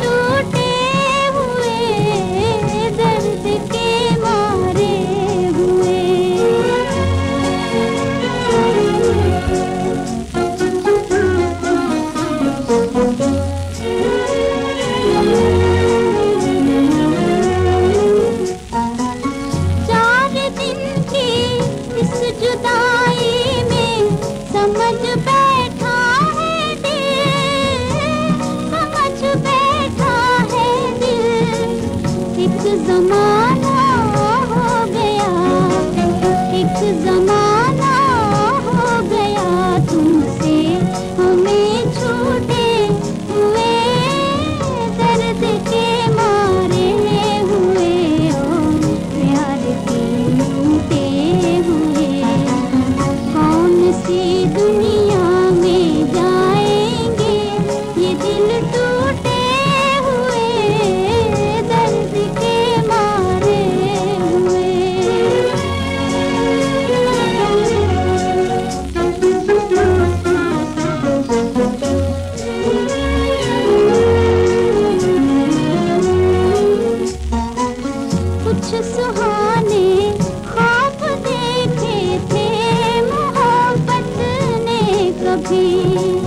टूट जमाना हो गया। एक जमाना कुछ सुहाने ख्वाब देखे थे मोहब्बत ने कभी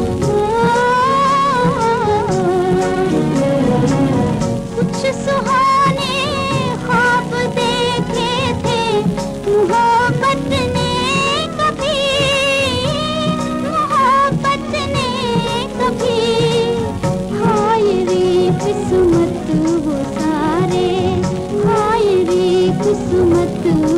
嗯